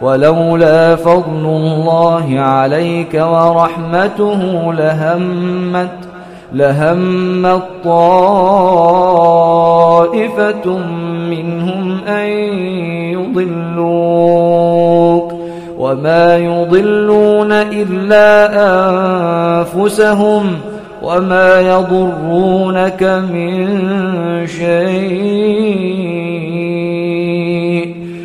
ولولا فضل الله عليك ورحمته لهمت لهمت طائفة منهم أن يضلوك وما يضلون إلا أنفسهم وما يضرونك من شيء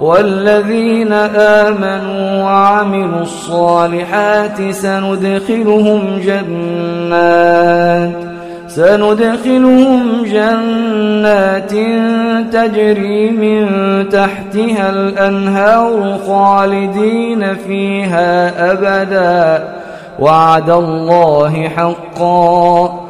والذين آمنوا وعملوا الصالحات سندخلهم جنات سندخلهم جنات تجري من تحتها الأنهار خالدين فيها أبدا وعد الله حقا.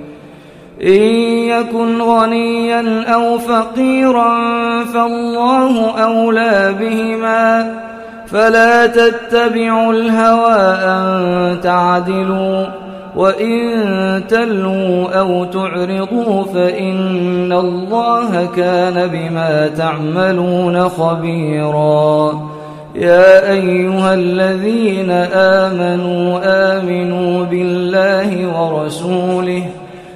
إن يكن غنيا أو فقيرا فالله أولى بهما فلا تتبعوا الهوى أن تعدلوا وإن تلوا أو تعرضوا فإن الله كان بما تعملون خبيرا يا أيها الذين آمنوا آمنوا بالله ورسوله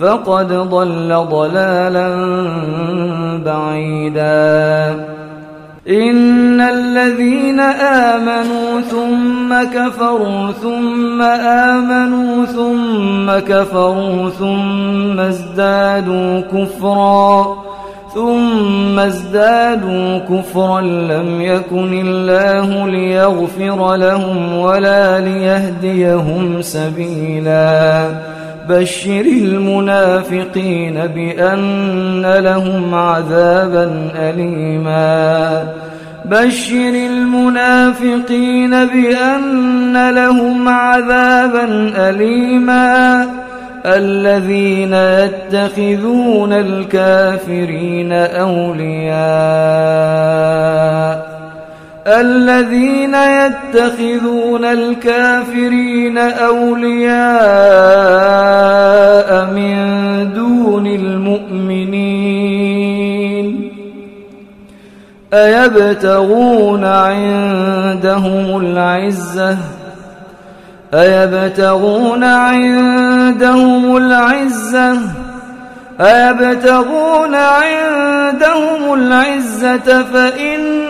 فقد ضل ضلالا بعيدا. إن الذين آمنوا ثم كفروا ثم آمنوا ثم كفروا ثم ازدادوا كفرا ثم ازدادوا كفرا لم يكن الله ليغفر لهم ولا ليهديهم سبيلاً. بشر المنافقين بأن لهم عذابا أليما. بشر المنافقين بأن لهم عذابا أليما. الذين يتخذون الكافرين أولياء. الذين يتخذون الكافرين أولياء من دون المؤمنين أيبتغون عندهم العزة أيبتغون عندهم العزة أيبتغون عندهم العزة فإن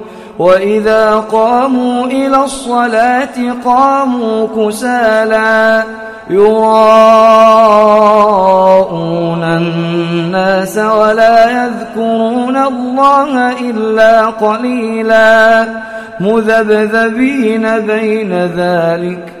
وإذا قاموا إلى الصلاة قاموا كسالا يراءون الناس ولا يذكرون الله إلا قليلا مذبذبين بين ذلك